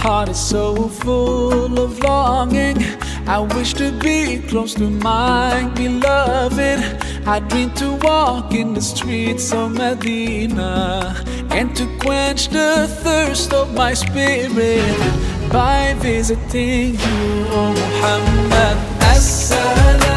heart is so full of longing. I wish to be close to my beloved. I dream to walk in the streets of Medina and to quench the thirst of my spirit by visiting you, O Muhammad. Assalamu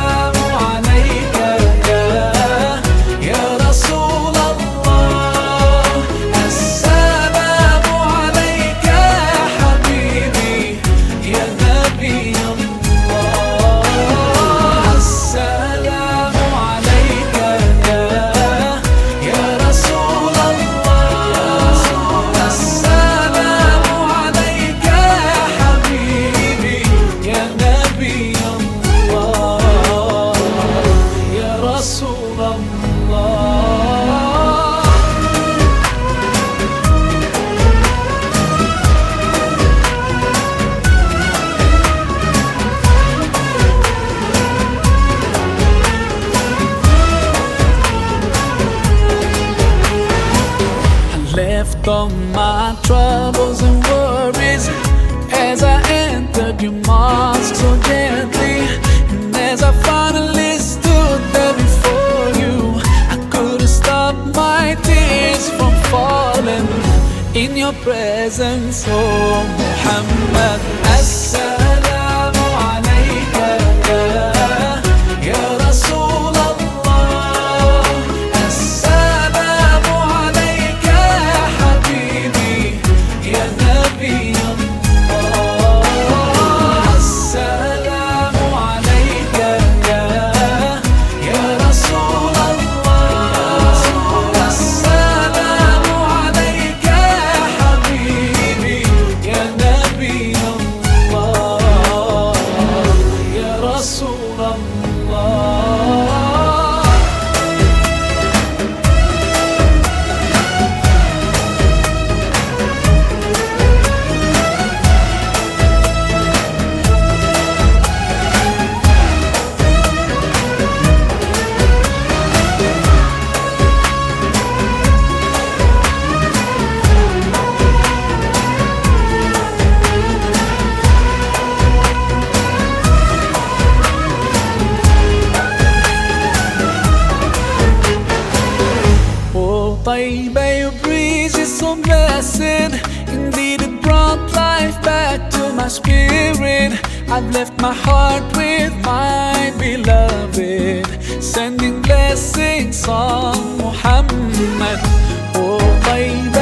left all my troubles and worries as I entered your mosque so gently. And as I finally stood there before you, I couldn't stop my tears from falling in your presence, oh Muhammad. Your breeze is so blessed. Indeed, it brought life back to my spirit. I've left my heart with my beloved, sending blessings on Muhammad. Oh, baby,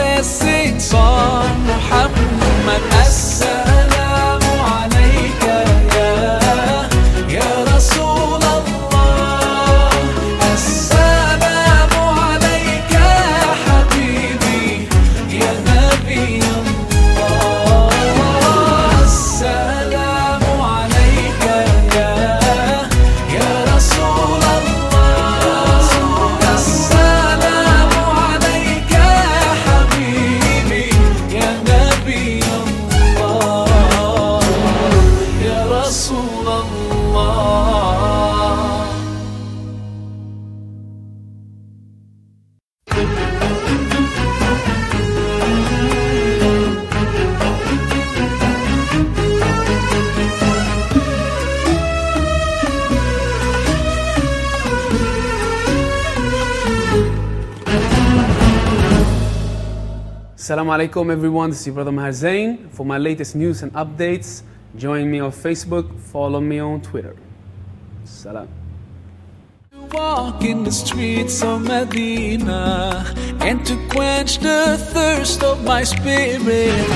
sending blessings on Muhammad. Assalamu alaikum everyone, this is your brother Maher Zain. For my latest news and updates, join me on Facebook, follow me on Twitter. Salam. Walk in the streets of Medina and to quench the thirst of my spirit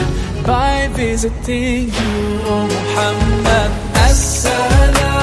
by visiting you, Muhammad. Assalamu